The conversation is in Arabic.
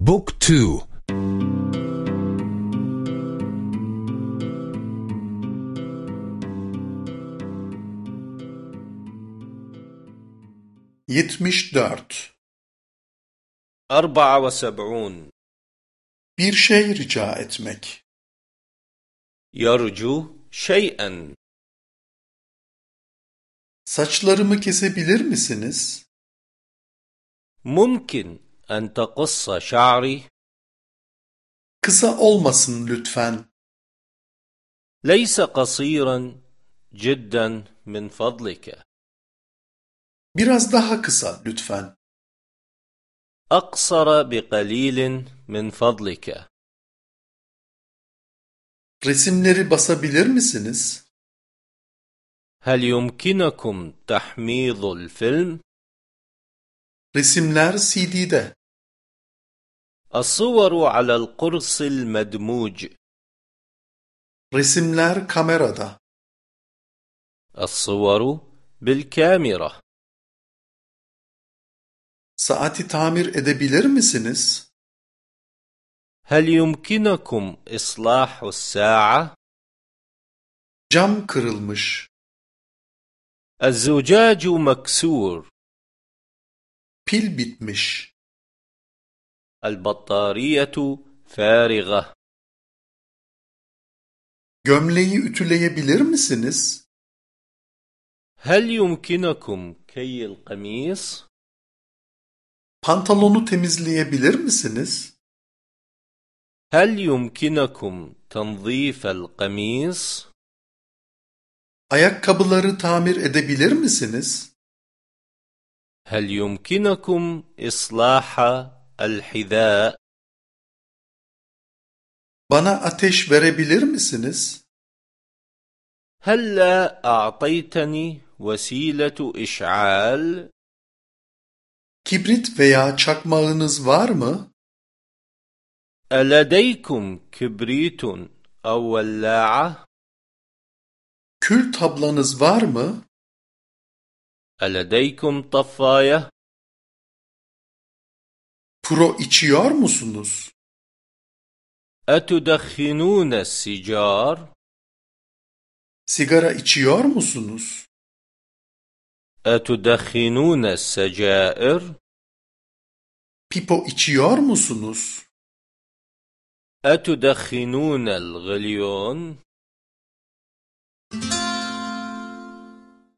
Book 2 74 74 Bir şey rica etmek. Yarcu şeyen. Saçlarımı kesebilir misiniz? Mümkün أن تقص شعري Kısa olmasın lütfen. ليس قصيرا جدا من فضلك Biraz daha kısa lütfen. أقصر بقليل من فضلك Resimleri basabilir misiniz? هل يمكنكم تحميض الفيلم؟ Resimler CD'de. الصور على القرص المدموج Resimler kamerada. الصور بالكاميرا Saati tamir edebilir misiniz? هل يمكنكم إصلاح الساعة؟ Cam kırılmış. الزجاج مكسور Pil bitmiş. البطارية فارغة Gömleği ütüleyebilir misiniz? هل يمكنكم كي القميص؟ Pantalonu temizleyebilir misiniz? هل يمكنكم تنظيف القميص؟ Ayakkabıları tamir edebilir misiniz? هل يمكنكم إصلاح الحذاء؟ Bana ateş verebilir misiniz? هلا أعطيتني وسيلة إشعال؟ Kibrit veya çakmağınız var mı? ألديكم كبريت أو ولاعة؟ Kül tablanız var mı? ألديكم طفاية؟ Pro içiyor musunuz? أتدخنون السيجار؟ Sigara içiyor musunuz? أتدخنون السجائر؟ Pipo içiyor musunuz? أتدخنون الغليون؟